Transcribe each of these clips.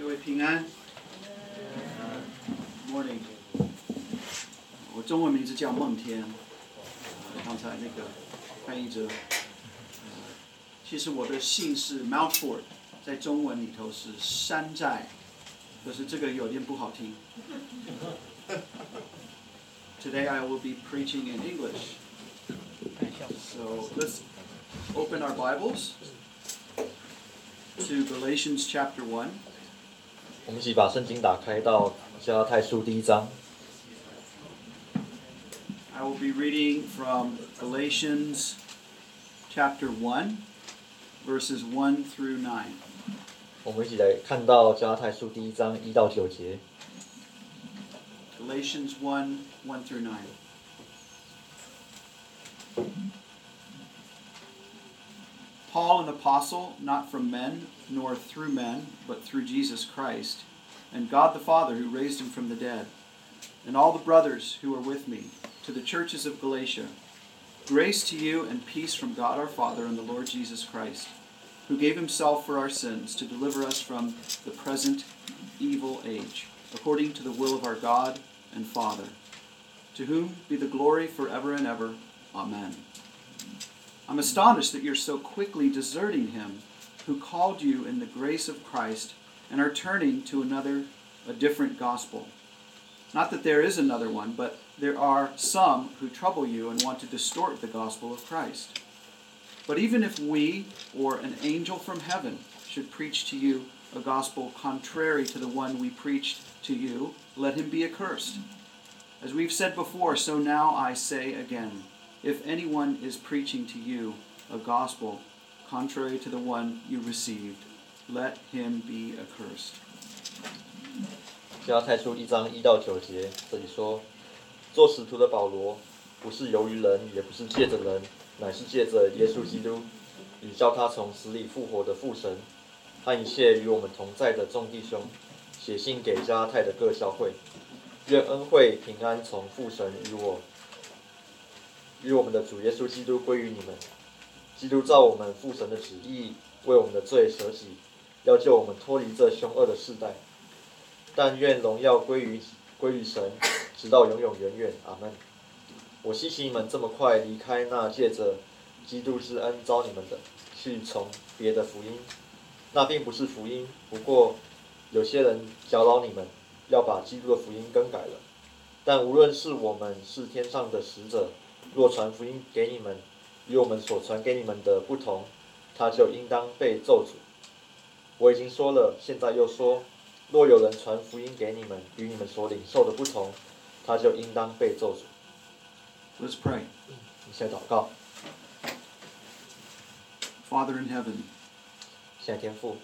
各位平安。Morning。我中文名字叫孟天。呃、刚才那个翻译者、呃，其实我的姓是 uh, Mountfort，在中文里头是山寨，可是这个有点不好听。Today I will be preaching in English. So let's open our Bibles to Galatians chapter 1. 我们一起把圣经打开到加拉太书第一章，I will be reading from Galatians chapter one, verses one through nine. 我们一起来看到加拉太书第一章一到九节。Galatians 1, 1 through 9. Paul, an apostle, not from men, nor through men, but through Jesus Christ, and God the Father who raised him from the dead, and all the brothers who are with me, to the churches of Galatia. Grace to you and peace from God our Father and the Lord Jesus Christ, who gave himself for our sins to deliver us from the present evil age, according to the will of our God and Father, to whom be the glory forever and ever. Amen. I'm astonished that you're so quickly deserting him who called you in the grace of Christ and are turning to another, a different gospel. Not that there is another one, but there are some who trouble you and want to distort the gospel of Christ. But even if we or an angel from heaven should preach to you a gospel contrary to the one we preached to you, let him be accursed. As we've said before, so now I say again if anyone is preaching to you a gospel contrary to the one you received, let him be accursed. 加拉太书一章一到九节，这里说：做使徒的保罗，不是由于人，也不是借着人，乃是借着耶稣基督，以叫他从死里复活的父神，和一切与我们同在的众弟兄，写信给加拉太的各教会，愿恩惠平安从父神与我， 与我们的主耶稣基督归于你们。基督照我们父神的旨意，为我们的罪舍己，要救我们脱离这凶恶的世代。但愿荣耀归于归于神，直到永永远远。阿门。我希奇你们这么快离开那借着基督之恩招你们的，去从别的福音。那并不是福音，不过有些人搅扰你们，要把基督的福音更改了。但无论是我们是天上的使者，若传福音给你们，与我们所传给你们的不同，他就应当被咒诅。我已经说了，现在又说。若有人传福音给你们，与你们所领受的不同，他就应当被咒诅。Let's pray. 你先祷告，Father in heaven, 现在天父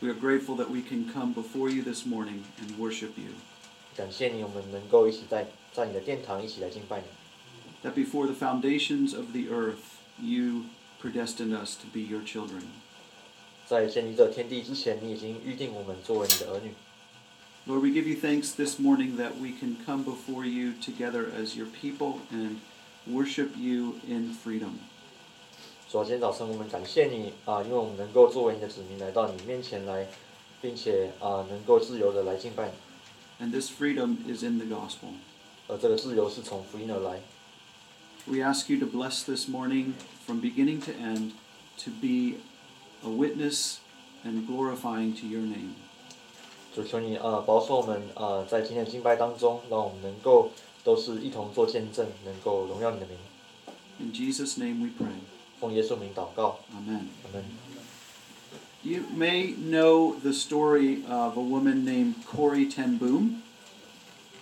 ，we are grateful that we can come before you this morning and worship you. 感谢你，我们能够一起在在你的殿堂一起来敬拜你。That before the foundations of the earth, you predestined us to be your children. 在建立这天地之前，你已经预定我们作为你的儿女。 Lord, we give you thanks this morning that we can come before you together as your people and worship you in freedom. 主啊，今天早晨我们感谢你啊，因为我们能够作为你的子民来到你面前来，并且啊能够自由的来敬拜你。 And this freedom is in the gospel. 而这个自由是从福音而来。 we ask you to bless this morning from beginning to end to be a witness and glorifying to your name. Jesus' name we pray. 奉耶稣名祷告。Amen. Amen. You may know the story of a woman named Corrie Ten Boom.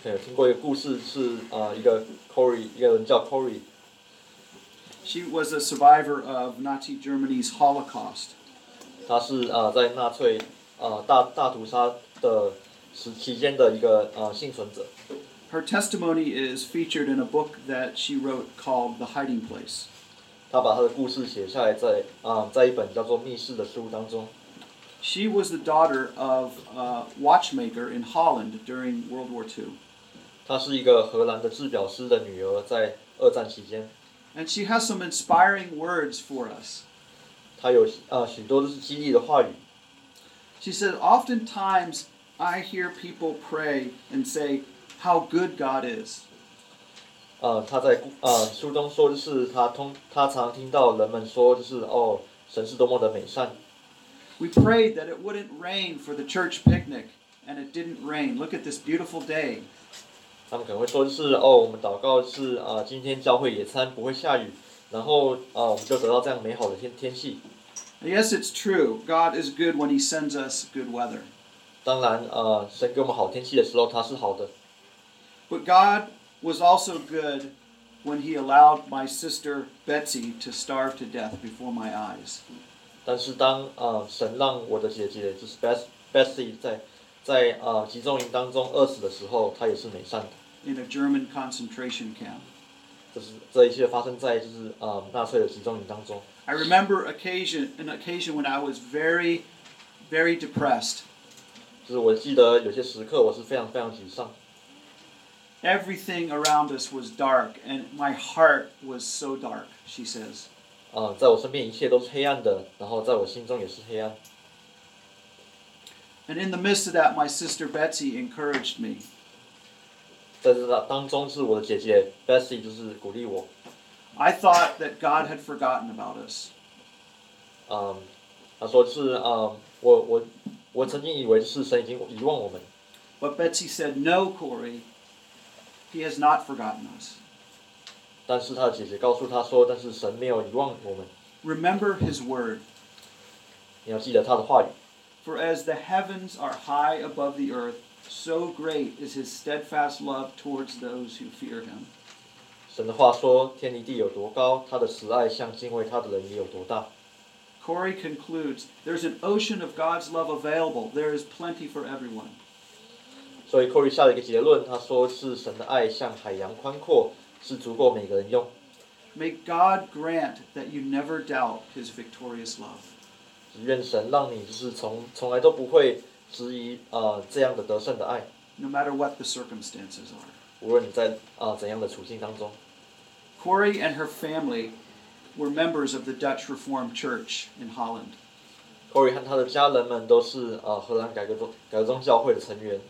对，听过一个故事是啊、呃，一个 Corrie，一个人叫 Corrie She was a survivor of Nazi Germany's Holocaust. 他是啊在纳粹啊大大屠杀的时期间的一个啊幸存者。 Her testimony is featured in a book that she wrote called The Hiding Place. 他把他的故事写下来在啊在一本叫做《密室》的书当中。 She was the daughter of a watchmaker in Holland during World War II. 她是一个荷兰的制表师的女儿，在二战期间， And she has some inspiring words for us. 她有啊许多都是激励的话语。 She said, Oftentimes I hear people pray and say how good God is. 呃，他在呃书中说，就是他通他常听到人们说，就是哦，神是多么的美善。 We prayed that it wouldn't rain for the church picnic, and it didn't rain. Look at this beautiful day. 他们可能会说，就是哦，我们祷告是啊、呃今天教会野餐不会下雨，然后啊、呃我们就得到这样美好的天天气。 Yes, it's true. God is good when He sends us good weather. 当然，呃，神给我们好天气的时候，他是好的。 But God was also good when He allowed my sister Betsy to starve to death before my eyes. 但是当呃神让我的姐姐就是 Bess Bessie 在 在呃集中营当中饿死的时候，他也是美善的。in a German concentration camp. 就是这一切发生在就是呃纳粹的集中营当中。I remember occasion an occasion when I was very, very depressed. 就是我记得有些时刻我是非常非常沮丧，Everything around us was dark, and my heart was so dark, she says. 啊、在我身边一切都是黑暗的，然后在我心中也是黑暗。And in the midst of that, my sister Betsy encouraged me. 在这当中，是我的姐姐 thought that God had forgotten about us. 嗯，她说是嗯，我我我曾经以为是神已经遗忘我们。But Betsy said, "No, Corrie, He has not forgotten us." 但是她的姐姐告诉她说，但是神没有遗忘我们。Remember His word. 你要记得他的话语。for as the heavens are high above the earth, so great is his steadfast love towards those who fear him. 神的话说：“天离地有多高，他的慈爱向敬畏他的人也有多大。” Corrie concludes, "There's an ocean of God's love available. There is plenty for everyone." 所以 Corrie 下了一个结论，他说是神的爱像海洋宽阔，是足够每个人用。May God grant that you never doubt His victorious love. No matter what the circumstances are，无论你在啊、呃、怎样的处境当中。Corrie and her family were members of the Dutch Reformed Church in Holland. Corrie 和他的家人们都是啊、呃、荷兰改革宗改革宗教会的成员。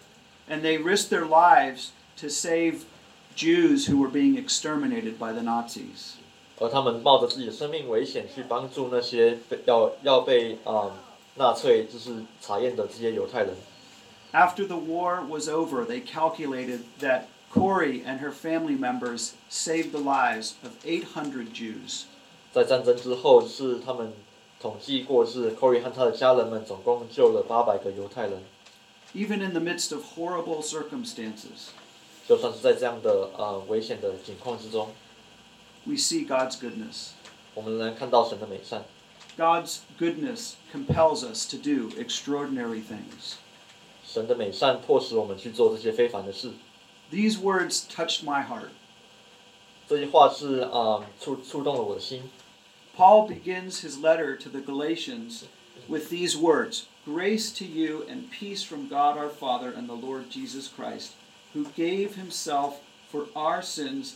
And they risked their lives to save Jews who were being exterminated by the Nazis. 而他们冒着自己的生命危险去帮助那些被要要被啊、纳粹就是查验的这些犹太人。After the war was over, they calculated that Corey and her family members saved the lives of 800 Jews. 在战争之后，是他们统计过，是 Corey 和他的家人们总共救了八百个犹太人。Even in the midst of horrible circumstances, 就算是在这样的呃危险的境况之中，we see God's goodness. 我们仍然看到神的美善。 God's goodness compels us to do extraordinary things. 神的美善迫使我们去做这些非凡的事。 These words touched my heart. 这些话是啊、呃触触动了我的心。 Paul begins his letter to the Galatians with these words Grace to you and peace from God our Father and the Lord Jesus Christ, who gave himself for our sins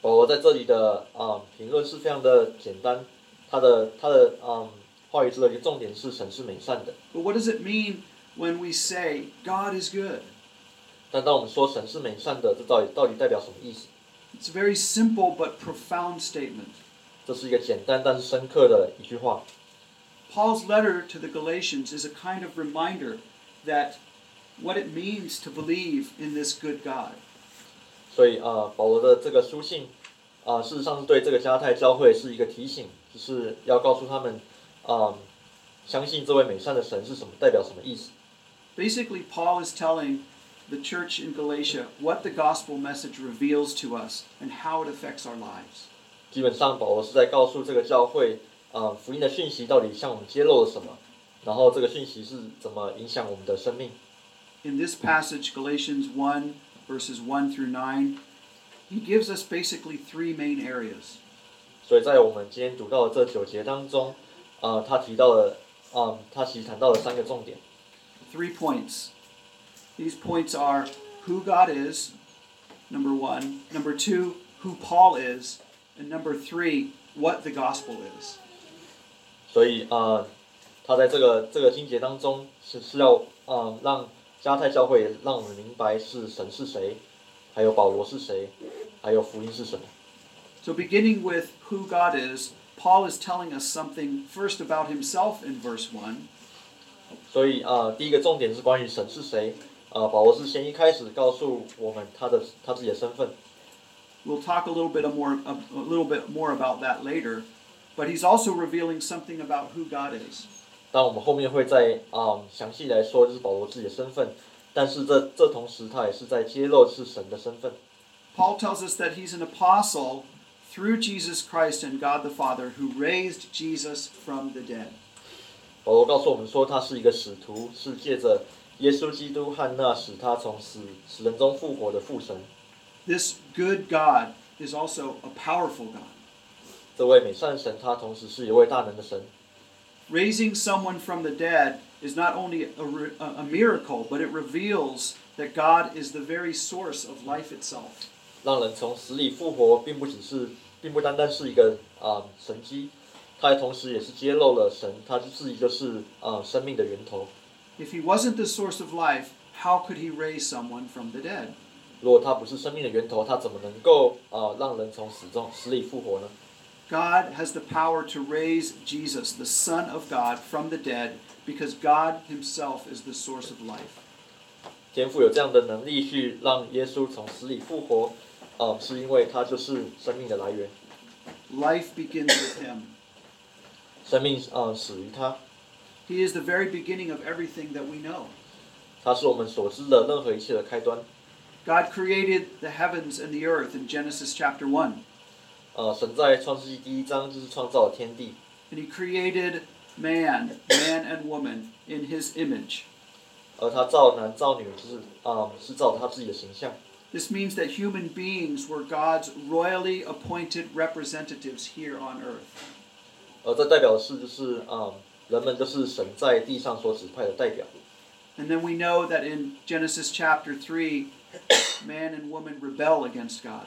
保罗在这里的啊、评论是非常的简单，他的他的嗯话语中的一个重点是神是美善的。But what does it mean when we say God is good? 但当我们说神是美善的，这到底到底代表什么意思？It's a very simple but profound statement. 这是一个简单但是深刻的一句话。Paul's letter to the Galatians is a kind of reminder that what it means to believe in this good God. 所以啊、呃保罗的这个书信啊、事实上是对这个加泰教会是一个提醒，就是要告诉他们啊、相信这位美善的神是什么，代表什么意思。 Basically, Paul is telling the church in Galatia what the gospel message reveals to us and how it affects our lives. 基本上，保罗是在告诉这个教会啊、福音的讯息到底向我们揭露了什么，然后这个讯息是怎么影响我们的生命。 in this passage, Galatians 1, verses 1 through 9, he gives us basically three main areas. 所以在我们今天读到的这九节当中，呃，他提到了，嗯，他其实谈到了三个重点。 Three points. These points are who God is, number one. Number two, who Paul is. And number three, what the gospel is. 所以呃，他在这个这个经节当中是是要呃让 加太教会让我们明白是神是谁，还有保罗是谁，还有福音是什么。 So, beginning with who God is, Paul is telling us something first about himself in verse 1. 所以呃，第一个重点是关于神是谁。呃，保罗是先一开始告诉我们他的他自己的身份。 We'll talk a little bit more a, a little bit more about that later, but he's also revealing something about who God is. 但我们后面会再啊、详细来说，就是保罗自己的身份。但是这这同时他也是在揭露是神的身份。 Paul tells us that he's an apostle through Jesus Christ and God the Father who raised Jesus from the dead. 保罗告诉我们说，他是一个使徒，是借着耶稣基督和那使他从死死人中复活的父神。 This good God is also a powerful God. 这位美善神，他同时是一位大能的神。 Raising someone from the dead is not only a, re- a a miracle, but it reveals that God is the very source of life itself. 让人从死里复活，并不只是，并不单单是一个啊、神迹，它同时也是揭露了神，他自己就是啊、生命的源头。 If he wasn't the source of life, how could he raise someone from the dead? 如果他不是生命的源头，他怎么能够啊、让人从死中死里复活呢？ God has the power to raise Jesus, the Son of God, from the dead because God himself is the source of life. 天父有这样的能力去让耶稣从死里复活，啊、是因为他就是生命的来源， Life begins with him. 生命啊、始于他， He is the very beginning of everything that we know. 他是我们所知的任何一切的开端。 God created the heavens and the earth in Genesis chapter 1. 呃，神在创世记第一章就是创造了天地。And he created man, man and woman in his image. 而他造男造女就是啊、嗯，是照着他自己的形象。This means that human beings were God's royally appointed representatives here on earth. 而这代表的是就是啊、嗯，人们就是神在地上所指派的代表。And then we know that in Genesis chapter 3, man and woman rebel against God.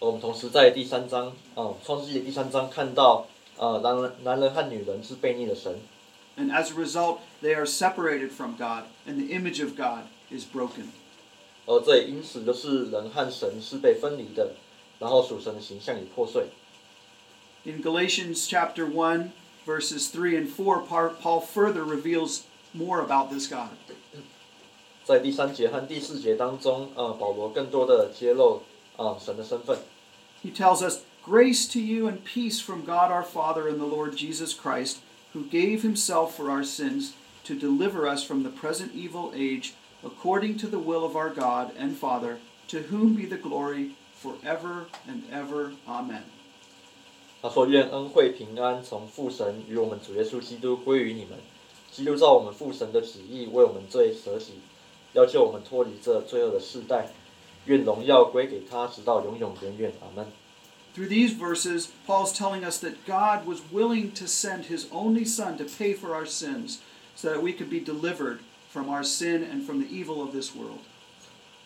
而我们同时在第三章啊、创世纪的第三章看到啊、男人男人和女人是悖逆的神，And as a result, they are separated from God, and the image of God is broken. 而这也因此就是人和神是被分离的，然后属神的形象也破碎。In Galatians chapter 1, verses 3 and 4, Par- Paul further reveals more about this God. 在第三节和第四节当中，呃，保罗更多的揭露 啊、神的身份。 He tells us, Grace to you and peace from God our Father and the Lord Jesus Christ, who gave himself for our sins to deliver us from the present evil age, according to the will of our God and Father, to whom be the glory forever and ever. Amen. 他说：“愿恩惠平安从父神与我们主耶稣基督归于你们。基督照我们父神的旨意为我们罪舍己，要救我们脱离这罪恶的世代。 愿荣耀归给他，直到永永远远。阿门。” Through these verses, Paul's telling us that God was willing to send his only Son to pay for our sins so that we could be delivered from our sin and from the evil of this world.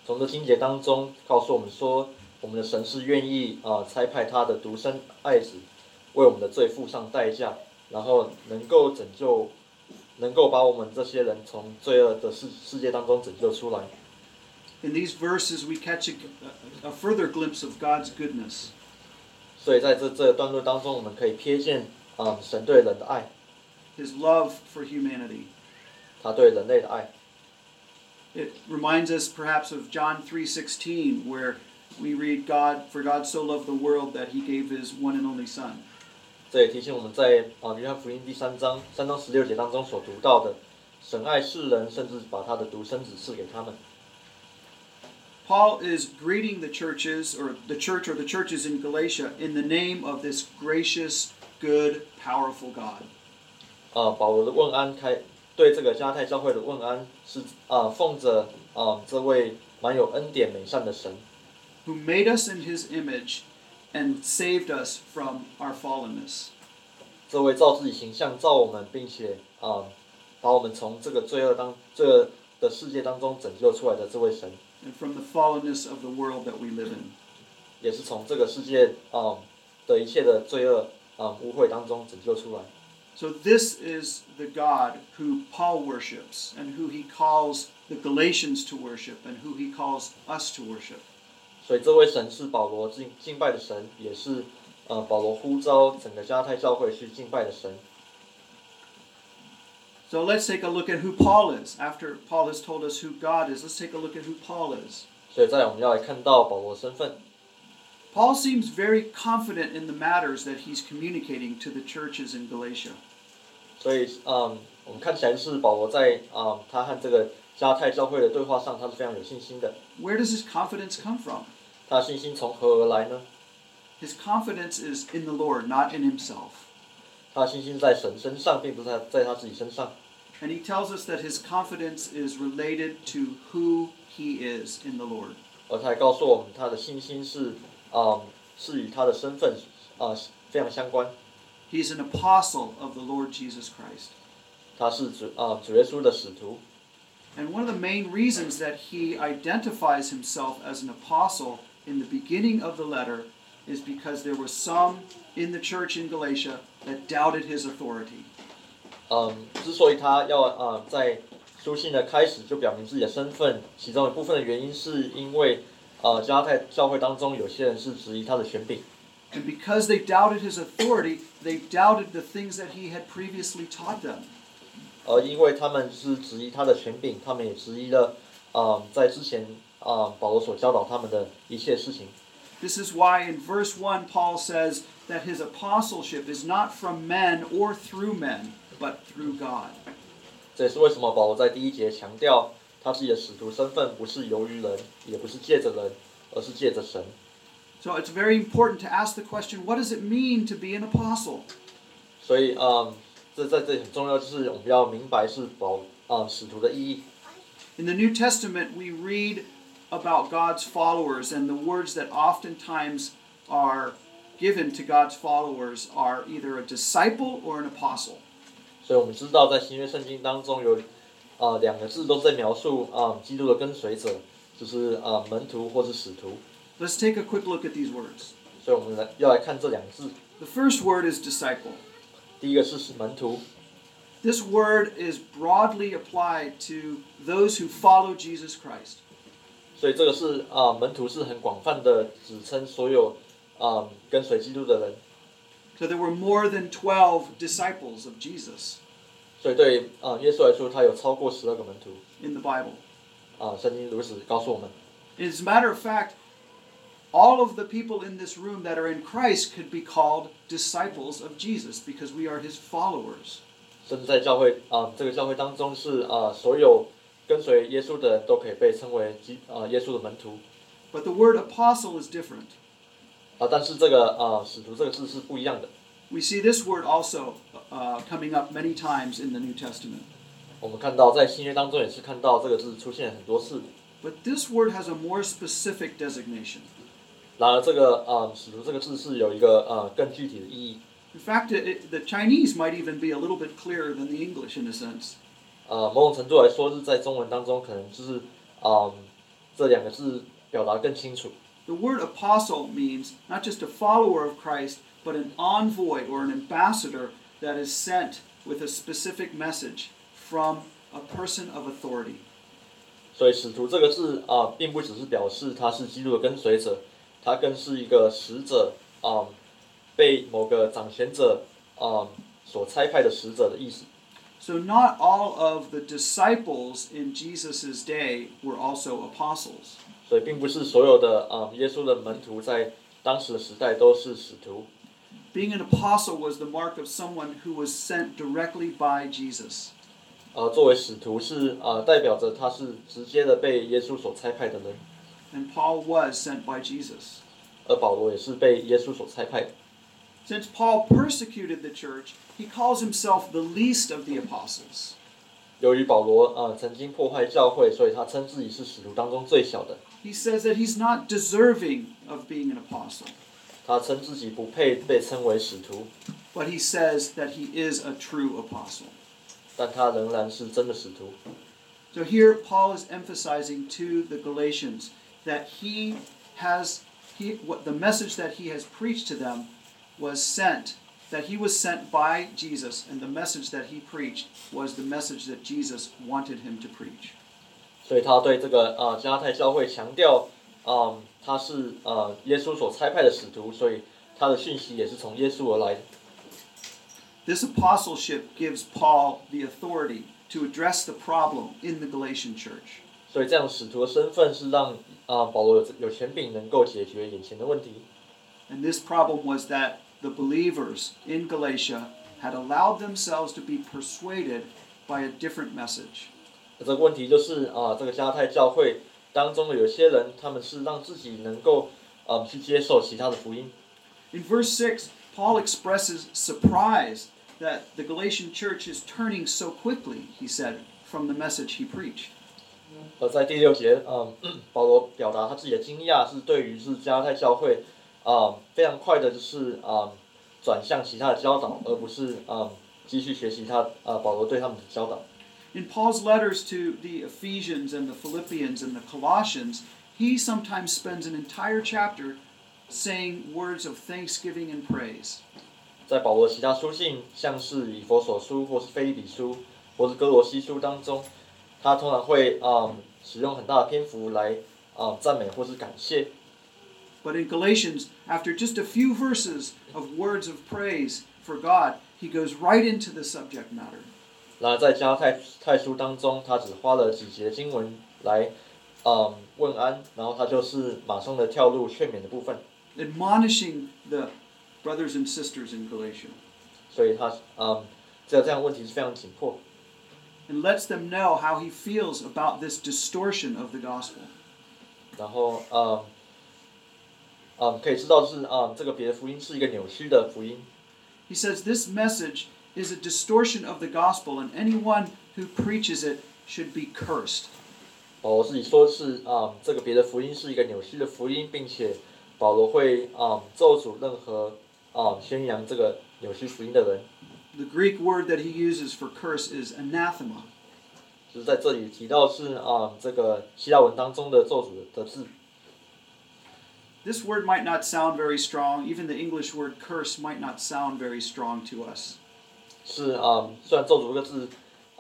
从这经节当中告诉我们说，我们的神是愿意啊、差派他的独生爱子为我们的罪付上代价，然后能够拯救，能够把我们这些人从罪恶的世世界当中拯救出来。In these verses, we catch a, a, a further glimpse of God's goodness. 所以在这这个段落当中，我们可以瞥见啊、神对人的爱， his love for humanity. 他对人类的爱。 It reminds us perhaps of John 3:16 where we read God for God so loved the world that he gave his one and only son. 这也提醒我们在啊约翰福音第三章三到十六节当中所读到的，神爱世人，甚至把他的独生子赐给他们。 Paul is greeting the churches or the church or the churches in Galatia in the name of this gracious, good, powerful God. 啊，保罗的问安开 对这个加泰教会的问安是啊、奉着啊、这位蛮有恩典美善的神， who made us in his image and saved us from our fallenness. 这位照自己形象造我们，并且啊、把我们从这个罪恶当罪恶的世界当中拯救出来的这位神， and from the fallenness of the world that we live in. 也是从这个世界啊、的一切的罪恶啊、污秽当中拯救出来。 So, this is the God who Paul worships and who he calls the Galatians to worship and who he calls us to worship. 所以这位神是保罗敬敬拜的神，也是呃保罗呼召整个加太教会去敬拜的神。 So, let's take a look at who Paul is. After Paul has told us who God is, let's take a look at who Paul is. 所以在我们要来看到保罗的身份。 Paul seems very confident in the matters that he's communicating to the churches in Galatia. 所以嗯，我们看起来是保罗在啊、他和这个加太教会的对话上，他是非常有信心的。 Where does his confidence come from? 他的信心从何而来呢？ His confidence is in the Lord, not in himself. 他的信心在神身上，并不是在在他自己身上。 And he tells us that his confidence is related to who he is in the Lord. 而他还告诉我们，他的信心是啊、是与他的身份啊、非常相关。 He's an apostle of the Lord Jesus Christ. 他是主啊、主耶稣的使徒。 And one of the main reasons that he identifies himself as an apostle in the beginning of the letter is because there were some in the church in Galatia that doubted his authority. 嗯，之所以他要啊、在书信的开始就表明自己的身份，其中一部分的原因是因为呃加太教会当中有些人是质疑他的权柄， And because they doubted his authority, they doubted the things that he had previously taught them. 而因为他们是质疑他的权柄，他们也质疑了啊、在之前啊、保罗所教导他们的一切事情。 This is why in verse 1, Paul says that his apostleship is not from men or through men, but through God. 这也是为什么保罗在第一节强调他自己的使徒身份不是由于人，也不是借着人，而是借着神。 So it's very important to ask the question what does it mean to be an apostle? 所以嗯，这在这里很重要，就是我们要明白是保啊、使徒的意义。 In the New Testament, we read about God's followers, and the words that oftentimes are given to God's followers are either a disciple or an apostle. 所以我们知道，在新约圣经当中有啊、两个字都是在描述啊、基督的跟随者，就是啊、门徒或是使徒。Let's take a quick look at these words. 所以我们来要来看这两个字。The first word is disciple. 第一个是使门徒，This word is broadly applied to those who follow Jesus Christ. 所以这个是啊、门徒是很广泛的指称所有啊、跟随基督的人。So there were more than 12 disciples of Jesus 所以对啊、耶稣来说，他有超过十二个门徒 in the Bible. 啊、圣经如此告诉我们。 As a matter of fact, all of the people in this room that are in Christ could be called disciples of Jesus because we are his followers. 甚至在教会啊、这个教会当中是啊、所有跟随耶稣的人都可以被称为基啊、耶稣的门徒 But the word apostle is different. 啊、但是这个啊、使徒这个字是不一样的。We see this word also uh, coming up many times in the New Testament. 我们看到在新约当中也是看到这个字出现很多次。But this word has a more specific designation. 然而这个啊、使徒这个字是有一个呃更具体的意义。In fact, it, the Chinese might even be a little bit clearer than the English in a sense. 呃，某种程度来说是在中文当中可能就是啊、这两个字表达更清楚。The word apostle means not just a follower of Christ, but an envoy or an ambassador that is sent with a specific message from a person of authority. 所以使徒这个字啊、并不只是表示他是基督的跟随者，他更是一个使者啊、被某个掌权者啊、所差派的使者的意思。 So, not all of the disciples in Jesus' day were also apostles. 所以并不是所有的啊、耶稣的门徒在当时的时代都是使徒。Being an apostle was the mark of someone who was sent directly by Jesus. 呃，作为使徒是啊代表着他是直接的被耶稣所差派的人，And Paul was sent by Jesus. 而保罗也是被耶稣所差派的。Since Paul persecuted the church, he calls himself the least of the apostles. 由于保罗啊曾经破坏教会，所以他称自己是使徒当中最小的。He says that he's not deserving of being an apostle, 他称自己不配被称为使徒， but he says that he is a true apostle. 但他仍然是真的使徒。 So here Paul is emphasizing to the Galatians that he has he what the message that he has preached to them was sent that he was sent by Jesus and the message that he preached was the message that Jesus wanted him to preach. 所以他对这个啊加拉太教会强调，啊，他是呃耶稣所差派的使徒，所以他的讯息也是从耶稣而来的。This apostleship gives Paul the authority to address the problem in the Galatian church. 所以这样使徒的身份是让啊保罗有有权柄能够解决眼前的问题。And this problem was that the believers in Galatia had allowed themselves to be persuaded by a different message. 这个问题就是啊，这个加拉太教会当中的有些人，他们是让自己能够嗯去接受其他的福音。In verse six, Paul expresses surprise that the Galatian church is turning so quickly, he said, from the message he preached. 而在第六节，嗯，保罗表达他自己的惊讶是对于是加拉太教会，啊、非常快的就是啊、转向其他的教导，而不是啊、继续学习他啊、保罗对他们的教导。In Paul's letters to the Ephesians and the Philippians and the Colossians, he sometimes spends an entire chapter saying words of thanksgiving and praise. 在保罗其他书信，像是以弗所书或是腓立比书或是歌罗西书当中，他通常会啊、um, 使用很大的篇幅来啊、um, 赞美或是感谢。But in Galatians, after just a few verses of words of praise for God, he goes right into the subject matter. 然而在加拉太太书当中，他只花了几节经文来嗯问安，然后他就是马上的跳入劝勉的部分。admonishing the brothers and sisters in Galatia 所以他嗯，这这样问题是非常紧迫，and lets them know how he feels about this distortion of the gospel. 然后嗯嗯可以知道是嗯这个别的福音是一个扭曲的福音，He says this message is a distortion of the gospel, and anyone who preaches it should be cursed. 保罗自己说是嗯这个别的福音是一个扭曲的福音，并且保罗会嗯咒诅任何嗯宣扬这个扭曲福音的人， The Greek word that he uses for curse is anathema. 就是在这里提到是嗯这个希腊文当中的咒诅的字。 This word might not sound very strong. Even the English word curse might not sound very strong to us. 是啊、嗯，虽然咒诅这个字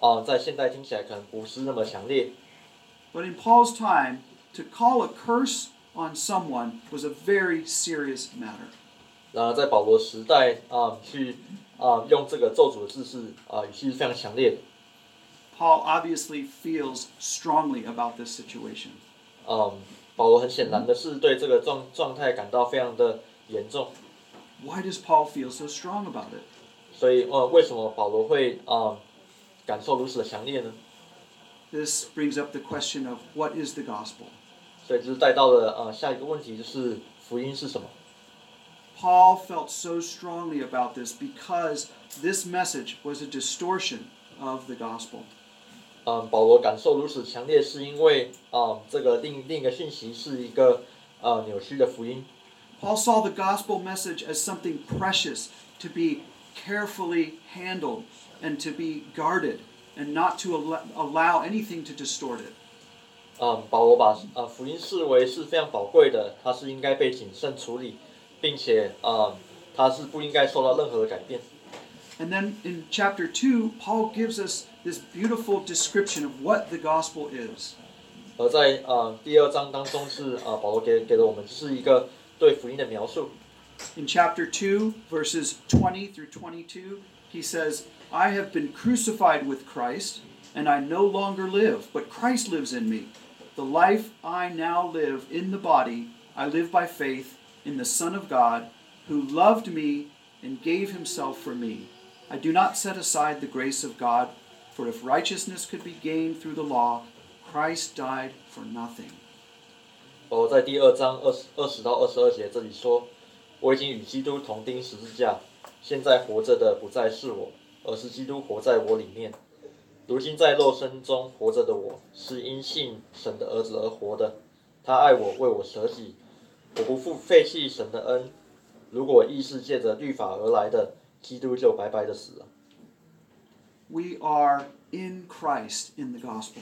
啊、在现代听起来可能不是那么强烈，But in Paul's time, to call a curse on someone was a very serious matter. 然而在保罗时代啊、去啊、用这个咒诅的字是啊、语气是非常强烈的。Paul obviously feels strongly about this situation. 嗯，保罗很显然的是对这个状状态感到非常的严重，Why does Paul feel so strong about it? 所以呃，为什么保罗会啊、感受如此的强烈呢？ This brings up the question of what is the gospel? 所以就是带到了呃下一个问题，就是福音是什么？ Paul felt so strongly about this because this message was a distortion of the gospel. 嗯，保罗感受如此强烈，是因为啊、这个另另一个讯息是一个呃扭曲的福音。 Paul saw the gospel message as something precious to be carefully handled and to be guarded and not to al- allow anything to distort it. 嗯，保罗把呃福音视为是非常宝贵的，它是应该被谨慎处理，并且嗯，它是不应该受到任何的改变。 And then in chapter 2, Paul gives us this beautiful description of what the gospel is. 而在呃第二章当中是呃保罗给给了我们是一个对福音的描述。 In chapter 2, verses 20 through 22, he says, I have been crucified with Christ, and I no longer live, but Christ lives in me. The life I now live in the body, I live by faith in the Son of God, who loved me and gave himself for me. I do not set aside the grace of God, for if righteousness could be gained through the law, Christ died for nothing. 保罗在第二章二十二十到二十二节这里说：“ 我已经与基督同钉十字架，现在活着的不再是我，而是基督活在我里面。 如今在肉身中活着的我，是因信神的儿子而活的。他爱我，为我舍己。我不负废弃神的恩。如果意是借着律法而来的，基督就白白的死了。 We are in Christ in the gospel.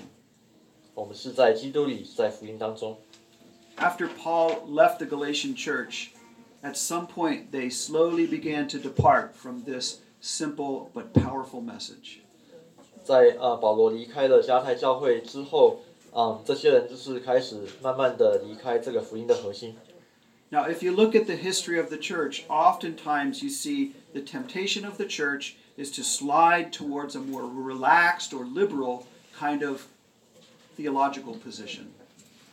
我们是在基督里，在福音当中。 After Paul left the Galatian church, at some point they slowly began to depart from this simple but powerful message. 在呃保罗离开了加太教会之后，嗯，这些人就是开始慢慢的离开这个福音的核心。 Now, if you look at the history of the church, oftentimes you see the temptation of the church is to slide towards a more relaxed or liberal kind of theological position.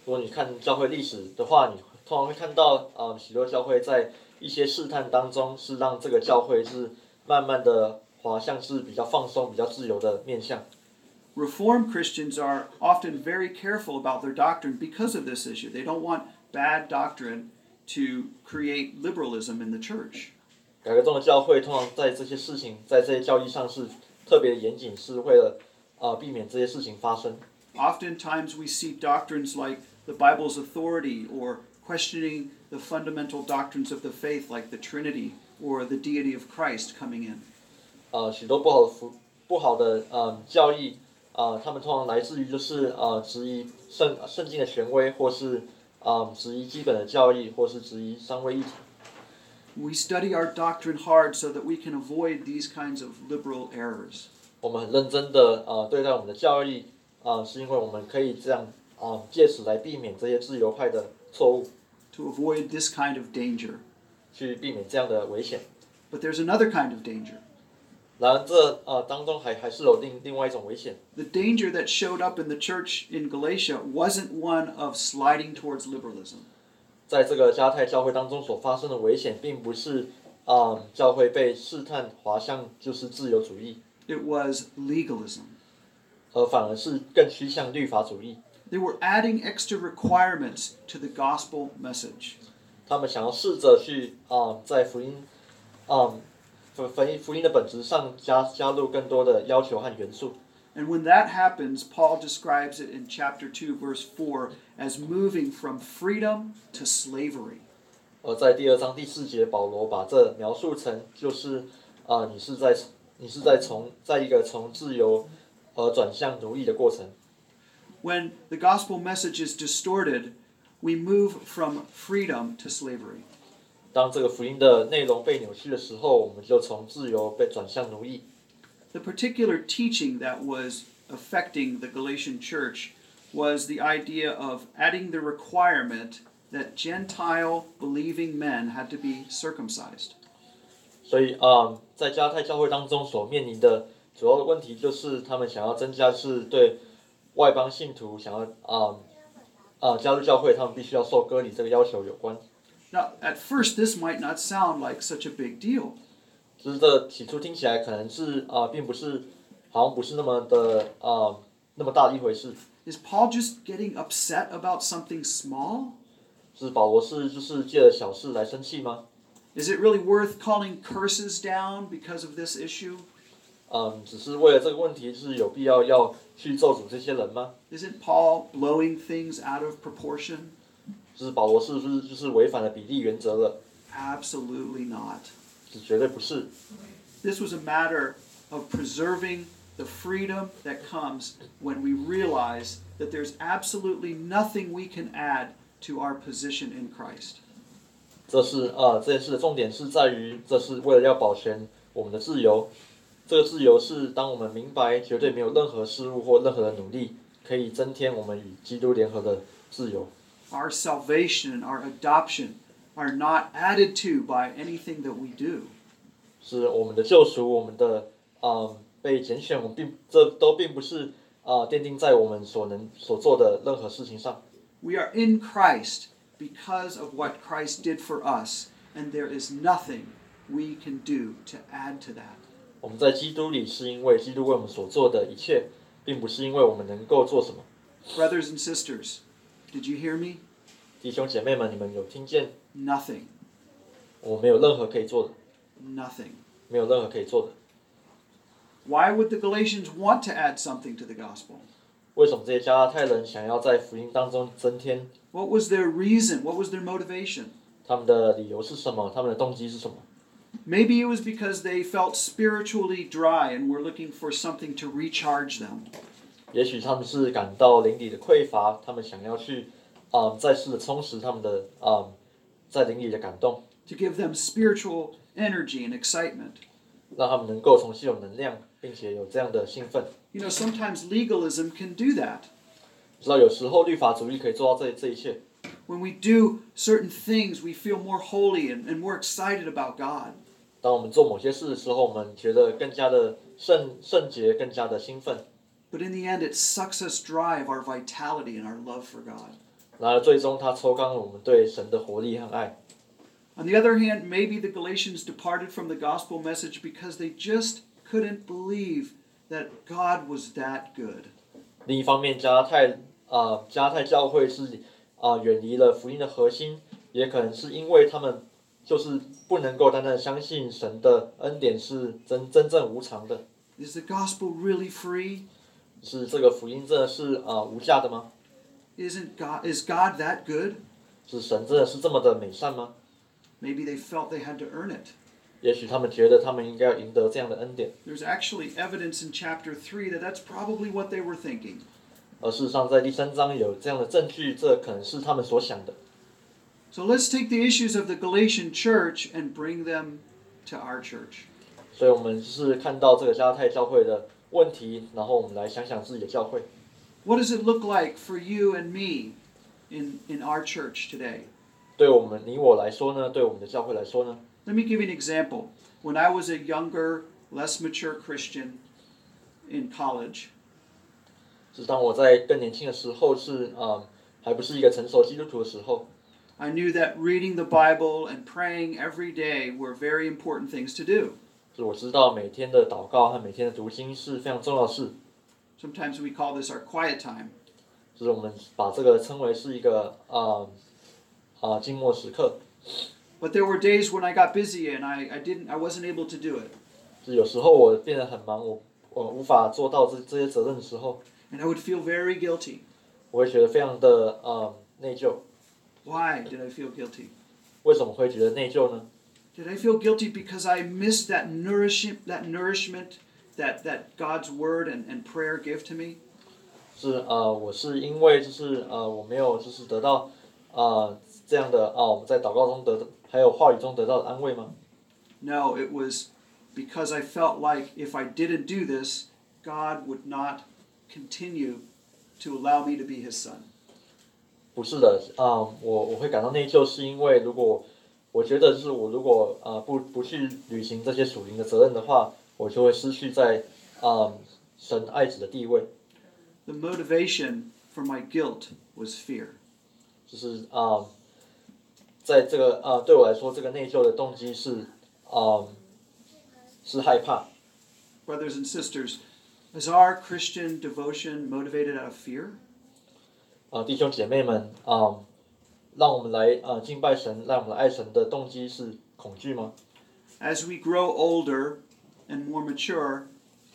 如果你看教会历史的话，你 通常会看到，呃，许多教会在一些试探当中，是让这个教会是慢慢的滑向是比较放松、比较自由的面向。Reformed Christians are often very careful about their doctrine because of this issue. They don't want bad doctrine to create liberalism in the church. 改革中的教会通常在这些事情，在这些教义上是特别严谨，是为了呃避免这些事情发生。Oftentimes we see doctrines like the Bible's authority or questioning the fundamental doctrines of the faith like the Trinity or the deity of Christ coming in. 呃，许多不好的福不好的呃教义，呃，他们通常来自于就是呃质疑圣圣经的权威，或是呃质疑基本的教义，或是质疑三位一体。 We study our doctrine hard so that we can avoid these kinds of liberal errors. 我们很认真的呃对待我们的教义，啊、是因为我们可以这样啊、借此来避免这些自由派的错误， to avoid this kind of danger. 去避免这样的危险。 But there's another kind of danger. 然而这呃当中还还是有另另外一种危险。 The danger that showed up in the church in Galatia wasn't one of sliding towards liberalism. 在这个加太教会当中所发生的危险，并不是啊、教会被试探滑向就是自由主义， It was legalism. 而反而是更趋向律法主义。 They were adding extra requirements to the gospel message. 他们想要试着去啊、在福音啊福福音福音的本质上加加入更多的要求和元素。 And when that happens, Paul describes it in chapter 2, verse 4, as moving from freedom to slavery. 而在第二章第四节，保罗把这描述成就是啊、你是在你是在从在一个从自由而转向奴役的过程。 When the gospel message is distorted, we move from freedom to slavery. 当这个福音的内容被扭曲的时候，我们就从自由被转向奴役。 The particular teaching that was affecting the Galatian church was the idea of adding the requirement that Gentile believing men had to be circumcised. 所以啊、在加太教会当中所面临的主要的问题，就是他们想要增加是对 外邦信徒想要啊啊、加入教会，他们必须要受割礼这个要求有关。Now, at first, this might not sound like such a big deal, 就是这起初听起来可能是啊、并不是好像不是那么的啊、那么大的一回事。Is Paul just getting upset about something small? 是保罗是就是借着小事来生气吗？Is it really worth calling curses down because of this issue? 嗯，只是为了这个问题，是有必要要去咒诅这些人吗？Isn't Paul blowing things out of proportion? 就是保罗是不是就是违反了比例原则了？Absolutely not. 是绝对不是。This was a matter of preserving the freedom that comes when we realize that there's absolutely nothing we can add to our position in Christ. 这是啊、这件事的重点是在于，这是为了要保全我们的自由。这个自由是当我们明白绝对没有任何失误或任何的努力可以增添我们与基督联合的自由。 Our salvation, our adoption are not added to by anything that we do. 是我们的救赎，我们的啊、被拣选，我们并这都并不是啊、奠定在我们所能所做的任何事情上。 We are in Christ because of what Christ did for us, and there is nothing we can do to add to that. 我们在基督里是因为基督为我们所做的一切，并不是因为我们能够做什么。 Brothers and sisters, did you hear me? 弟兄姐妹们，你们有听见？ Nothing. 我没有任何可以做的， Nothing. 没有任何可以做的。 Why would the Galatians want to add something to the gospel? 为什么这些加拉太人想要在福音当中增添？ What was their reason? What was their motivation? 他们的理由是什么？他们的动机是什么？ Maybe it was because they felt spiritually dry and were looking for something to recharge them. 也许他们是感到灵里的匮乏，他们想要去，嗯，再次的充实他们的，嗯，在灵里的感动， to give them spiritual energy and excitement. 让他们能够重新有能量，并且有这样的兴奋。 You know, sometimes legalism can do that. 知道有时候律法主义可以做到这这一切。 When we do certain things, we feel more holy and, and more excited about God. 当我们做某些事的时候，我们觉得更加的圣圣洁，更加的兴奋。But in the end, it sucks us dry of our vitality and our love for God. 然而，最终它抽干了我们对神的活力和爱。On the other hand, maybe the Galatians departed from the gospel message because they just couldn't believe that God was that good. 另一方面，加拉太啊、呃加拉太教会是啊、呃远离了福音的核心，也可能是因为他们就是不能够单单相信神的恩典是真真正无偿的，Is the gospel really free? 是这个福音真的是啊、呃无价的吗？Isn't God is God that good? 是神真的是这么的美善吗？Maybe they felt they had to earn it. 也许他们觉得他们应该要赢得这样的恩典，There's actually evidence in chapter three that that's probably what they were thinking. 而事实上在第三章有这样的证据，这可能是他们所想的。So let's take the issues of the Galatian church and bring them to our church. 所以我们就是看到这个加拉太教会的问题，然后我们来想想自己的教会。 What does it look like for you and me in, in our church today? 对我们你我来说呢，对我们的教会来说呢， Let me give you an example. When I was a younger, less mature Christian in college, 是当我在更年轻的时候是啊、呃还不是一个成熟基督徒的时候， I knew that reading the Bible and praying every day were very important things to do. 是我知道每天的祷告和每天的读经是非常重要的事， Sometimes we call this our quiet time. 就是我们把这个称为是一个啊啊静默时刻。 But there were days when I got busy and I, I didn't I wasn't able to do it. 是有时候我变得很忙，我我无法做到这这些责任的时候， And I would feel very guilty. 我会觉得非常的呃内疚。 Why did I feel guilty? 为什么会觉得内疚呢？ Did I feel guilty because I missed that nourishment that nourishment that, that God's word and, and prayer give to me? 是呃，我是因为就是呃，我没有就是得到呃这样的啊、我们在祷告中得到，还有话语中得到的安慰吗？ No, it was because I felt like if I didn't do this, God would not continue to allow me to be his son. 不是的，啊、我我会感到内疚，是因为如果我觉得就是我如果呃不不去履行这些属灵的责任的话，我就会失去在啊、神爱子的地位，The motivation for my guilt was fear. 就是啊、在这个啊、对我来说，这个内疚的动机是啊、是害怕。Brothers and sisters, is our Christian devotion motivated out of fear? 啊、弟兄姐妹们啊、让我们来啊、敬拜神，让我们来爱神的动机是恐惧吗？ As we grow older and more mature,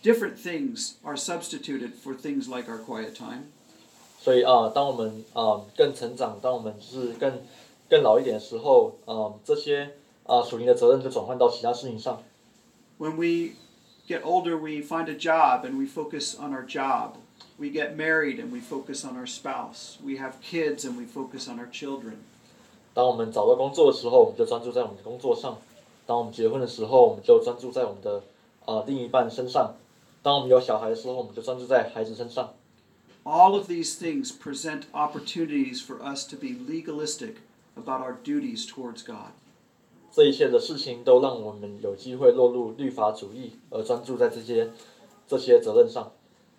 different things are substituted for things like our quiet time. 所以啊、当我们啊、更成长，当我们就是更更老一点的时候，啊、这些啊、属灵的责任就转换到其他事情上。 When we get older, we find a job and we focus on our job. We get married and we focus on our spouse. We have kids and we focus on our children. 当我们找到工作的时候，我们就专注在我们的工作上；当我们结婚的时候，我们就专注在我们的啊、另一半身上；当我们有小孩的时候，我们就专注在孩子身上。 All of these things present opportunities for us to be legalistic about our duties towards God. 这一切的事情都让我们有机会落入律法主义，而专注在这些这些责任上。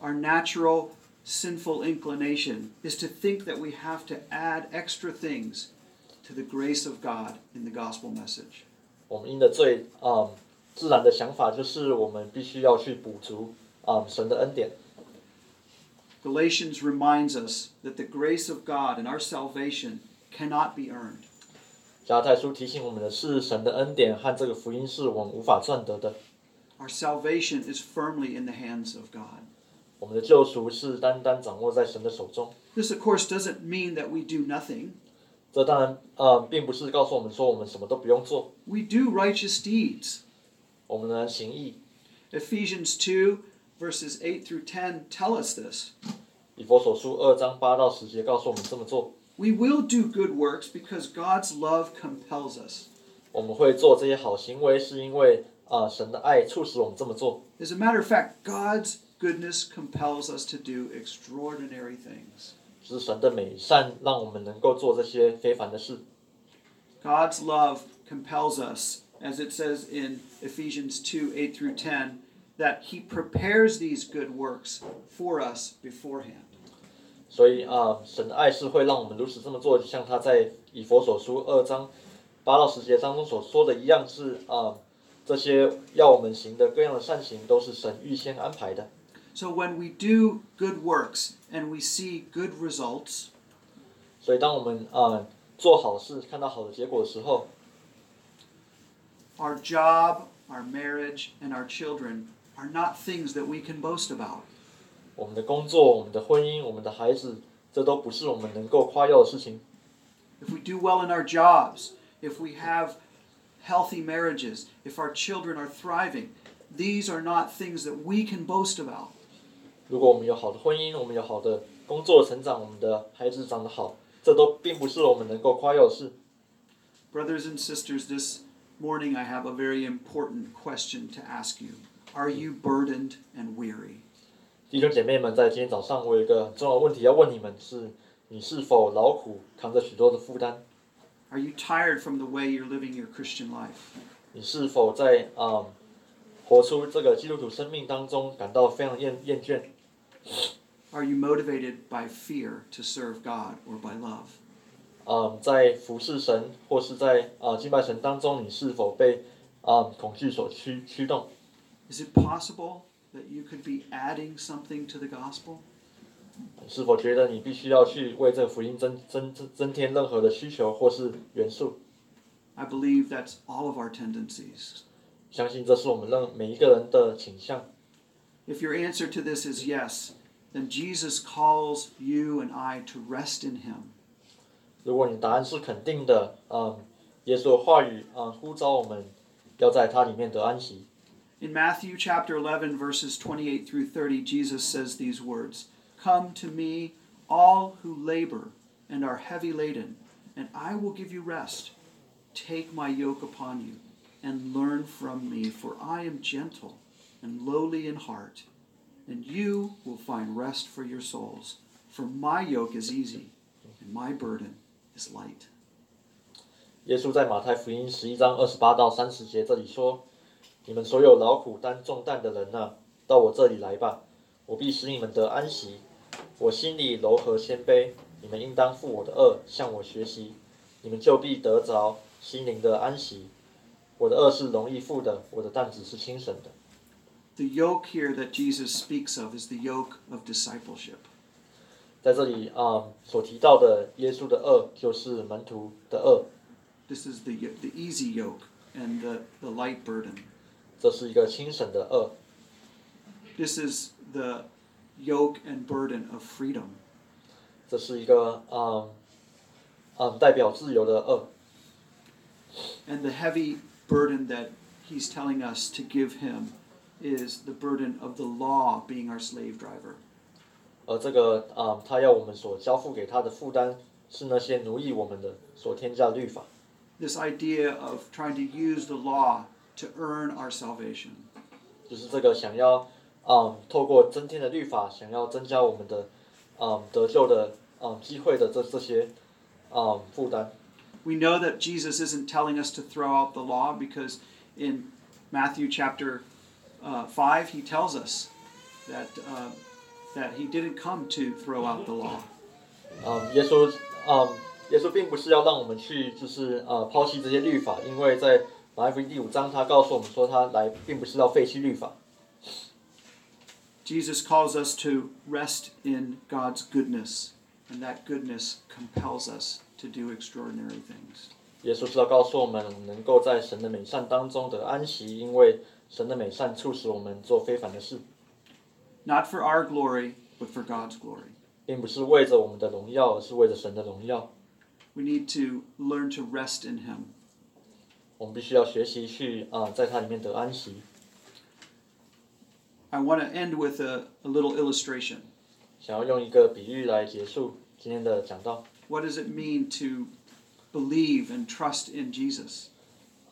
Our natural sinful inclination is to think that we have to add extra things to the grace of God in the gospel message. 我们因的最嗯自然的想法就是我们必须要去补足嗯神的恩典。 Galatians reminds us that the grace of God and our salvation cannot be earned. 加太书提醒我们的是，神的恩典和这个福音是我们无法赚得的。 Our salvation is firmly in the hands of God. 我们的救赎是单单掌握在神的手中。This, of course, doesn't mean that we do nothing. 这当然呃，并不是告诉我们说我们什么都不用做，We do righteous deeds. 我们能行义。Ephesians 2, verses 8 through 10 tell us this. 以弗所书二章八到十节告诉我们这么做，We will do good works because God's love compels us. 我们会做这些好行为，是因为啊、呃神的爱促使我们这么做。As a matter of fact, God's goodness compels us to do extraordinary things. 是神的美善让我们能够做这些非凡的事。God's love compels us, as it says in Ephesians 2 8 through 10, that He prepares these good works for us beforehand. 所以啊，神的爱是会让我们如此这么做，像他在以弗所书二章八到十节当中所说的一样，是啊，这些要我们行的各样的善行，都是神预先安排的。So when we do good works and we see good results, 所以当我们啊、做好事，看到好的结果的时候， our job, our marriage, and our children are not things that we can boast about. 我们的工作、我们的婚姻、我们的孩子，这都不是我们能够夸耀的事情。 If we do well in our jobs, if we have healthy marriages, if our children are thriving, these are not things that we can boast about. 如果我们有好的婚姻，我们有好的工作成长，我们的孩子长得好，这都并不是我们能够夸耀的事。Brothers and sisters, this morning I have a very important question to ask you. Are you burdened and weary? 弟兄姐妹们，在今天早上，我有一个很重要的问题要问你们：是你是否劳苦，扛着许多的负担？Are you tired from the way you're living your Christian life? 你是否在啊、嗯活出这个基督徒生命当中感到非常厌厌倦？Are you motivated by fear to serve God or by love? 嗯，在服侍神或是在啊、敬拜神当中，你是否被啊、恐惧所驱驱动？ Is it possible that you could be adding something to the gospel? 你是否觉得你必须要去为这个福音增增增增添任何的需求或是元素？ I believe that's all of our tendencies. 相信这是我们让每一个人的倾向。 If your answer to this is yes, then Jesus calls you and I to rest in Him. 如果你答案是肯定的，嗯，耶稣的话语啊、呼召我们要在它里面得安息。 In Matthew chapter 11, verses 28 through 30, Jesus says these words Come to me, all who labor and are heavy laden, and I will give you rest. Take my yoke upon you and learn from me, for I am gentle and lowly in heart, and you will find rest for your souls. For my yoke is easy and my burden is light. 耶稣在马太福音十一章二十八到三十节这里说：“你们所有劳苦担重担的人呐、到我这里来吧，我必使你们得安息。我心里柔和谦卑，你们应当负我的恶，向我学习，你们就必得着心灵的安息。我的恶是容易负的，我的担子是轻省的。” The yoke here that Jesus speaks of is the yoke of discipleship. 在这里啊、所提到的耶稣的恶，就是门徒的恶， This is the, the easy yoke and the, the light burden. 这是一个轻省的恶。 This is the yoke and burden of freedom. 这是一个嗯嗯代表自由的恶， And the heavy burden that he's telling us to give him is the burden of the law being our slave driver. 而这个嗯他要我们所交付给他的负担，是那些奴役我们的所添加的律法， This idea of trying to use the law to earn our salvation. 就是这个想要嗯透过增添的律法，想要增加我们的嗯得救的嗯机会的这这些嗯负担。 We know that Jesus isn't telling us to throw out the law because in Matthew chapter uh, 5, he tells us that, uh, that he didn't come to throw out the law. 嗯，耶稣，嗯，耶稣并不是要让我们去，就是呃抛弃这些律法，因为在马太福音第五章，他告诉我们说，他来并不是要废弃律法。 Jesus calls us to rest in God's goodness, and that goodness compels us to do extraordinary things. 耶稣是要告诉我们，我们能够在神的美善当中得安息，因为 神的美善促使我们做非凡的事， Not for our glory, but for God's glory. 并不是为着我们的荣耀，而是为着神的荣耀。 We need to learn to rest in Him. 我们必须要学习去啊、在它里面得安息。 I want to end with a, a little illustration. 想要用一个比喻来结束今天的讲道。 What does it mean to believe and trust in Jesus?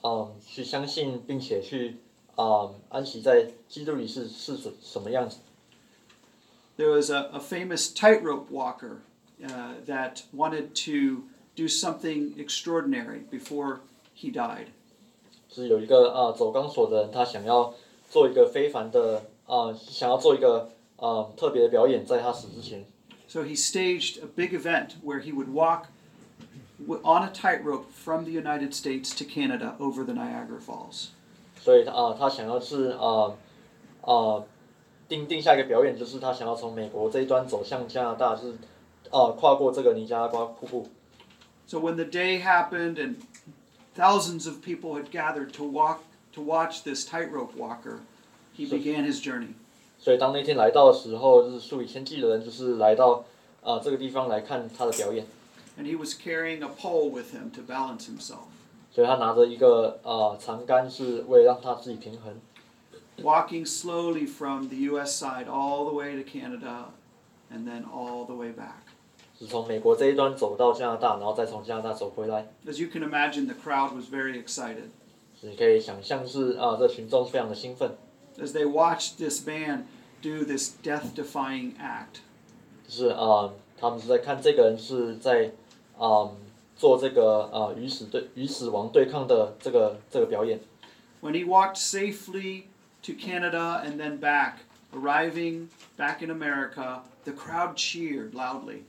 嗯，去相信并且去 嗯安息在基督里是是什什么样子？ There was a, a famous tightrope walker uh, that wanted to do something extraordinary before he died. 是有一个啊、走钢索的人，他想要做一个非凡的啊、想要做一个啊、特别的表演，在他死之前， So he staged a big event where he would walk w- on a tightrope from the United States to Canada over the Niagara Falls. 所以啊、他想要是啊啊、定定下一个表演，就是他想要从美国这一端走向加拿大，就是啊、跨过这个尼加拉瓜瀑布。So when the day happened and thousands of people had gathered to walk to watch this tightrope walker, he began his journey. 所以当那天来到的时候，就是数以千计的人，就是来到啊、这个地方来看他的表演。And he was carrying a pole with him to balance himself. 所以他拿着一个呃长杆，是为了让他自己平衡。walking slowly from the US side all the way to Canada and then all the way back. 是从美国这一端走到加拿大，然后再从加拿大走回来。As you can imagine, the crowd was very excited 你可以想象是啊、这群众非常的兴奋，as they watched this man do this death defying act. 就是啊、他们是在看这个人是在啊、做这个啊、与死对与死亡对抗的这个这个表演。When he walked safely to Canada and then back, arriving back in America, the crowd cheered loudly.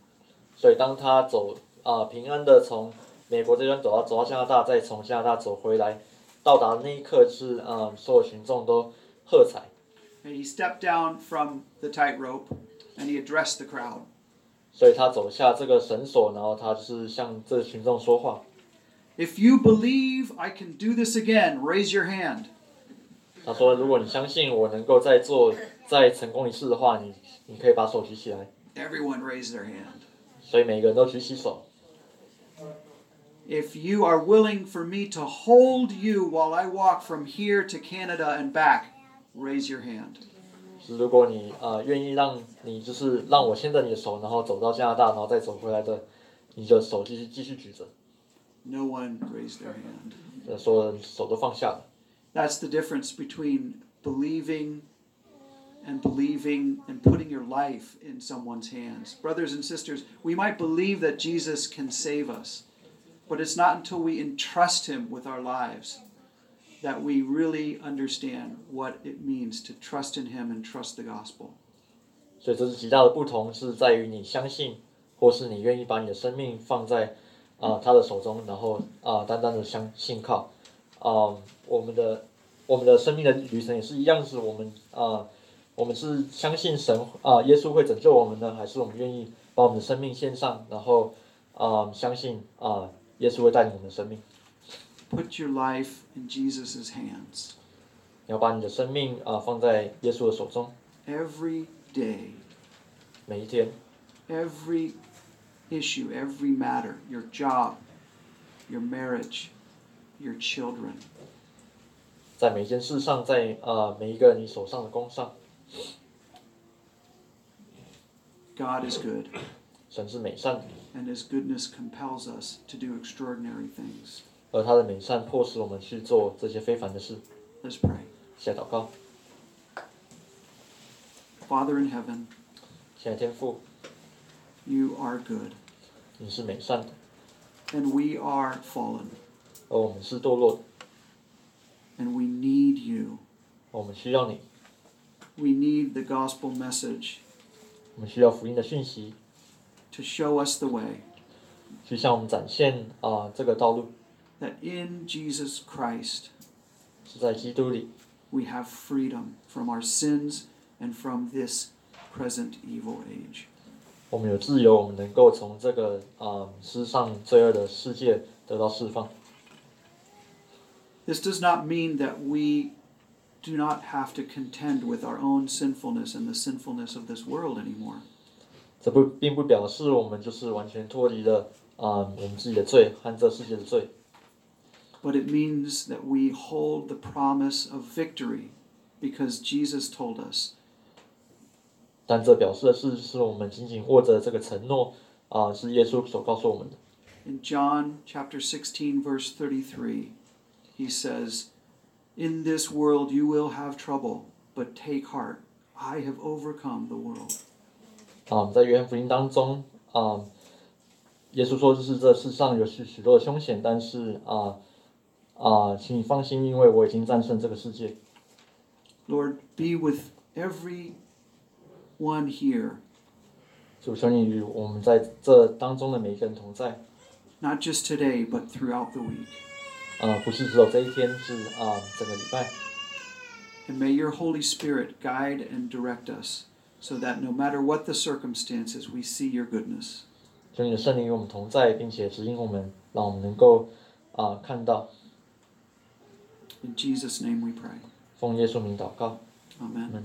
所以当他走啊、平安的从美国这边走到走到加拿大，再从加拿大走回来，到达那一刻是啊、所有群众都喝彩。And he stepped down from the tightrope and he addressed the crowd. 所以他走下这个绳索，然后他就是向这群众说话。If you believe I can do this again, raise your hand. 他说：“如果你相信我能够再做再成功一次的话，你你可以把手举起来。Everyone raised their hand. ”所以每个人都举起手。If you are willing for me to hold you while I walk from here to Canada and back, raise your hand. 是如果你呃愿意让你就是让我牵着你的手，然后走到加拿大，然后再走回来的，你的手继续继续举着。 No one raised their hand. 呃，所有人手都放下了。 That's the difference between believing and believing and putting your life in someone's hands. Brothers and sisters, we might believe that Jesus can save us, but it's not until we entrust him with our lives that we really understand what it means to trust in him and trust the gospel. 所以这是极大的不同，是在于你相信，或是你愿意把你的生命放在啊、呃他的手中，然后啊、单单的相信靠。啊、我们的我们的生命的旅程也是一样，是我们啊、我们是相信神啊、耶稣会拯救我们呢，还是我们愿意把我们的生命献上，然后啊、相信啊、耶稣会带领我们的生命？ Put your life in Jesus' hands 你要把你的生命啊、放在耶稣的手中， every day, 每一天， every issue, every matter, your job, your marriage, your children. 在每一件事上，在啊、每一个你手上的工上， God is good, 神是美善的。 and His goodness compels us to do extraordinary things. 而他的美善迫使我们去做这些非凡的事。 Let's pray. 下祷告， Father in heaven, 亲爱的天父， you are good, 你是美善的， and we are fallen, 而我们是堕落的， and we need you. 我们需要你。 We need the gospel message 我们需要福音的讯息， to show us the way 去向我们展现啊、这个道路 that in Jesus Christ 是在基督里， we have freedom from our sins and from this present evil age. 我们有自由，我们能够从这个啊、世上罪恶的世界得到释放。 This does not mean that we do not have to contend with our own sinfulness and the sinfulness of this world anymore. 这不并不表示我们就是完全脱离了啊、我们自己的罪和这世界的罪， But it means that we hold the promise of victory because Jesus told us 但这表示的是，是我们仅仅握着这个承诺啊、是耶稣所告诉我们的。 in John chapter 16 verse 33 he says in this world you will have trouble but take heart I have overcome the world 啊、在约翰福音当中啊、耶稣说，就是这世上有许许多的凶险，但是啊 啊、请你放心，因为我已经战胜这个世界。 Lord be with every one here 主求你与我们在这当中的每一个人同在， not just today but throughout the week 啊、不是只有这一天，是啊、整个礼拜。 And may your Holy Spirit guide and direct us so that no matter what the circumstances, we see your goodness. 求你的圣灵与我们同在，并且指引我们，让我们能够啊、看到。 In Jesus' name we pray. 奉耶稣名祷告， Amen. 阿门。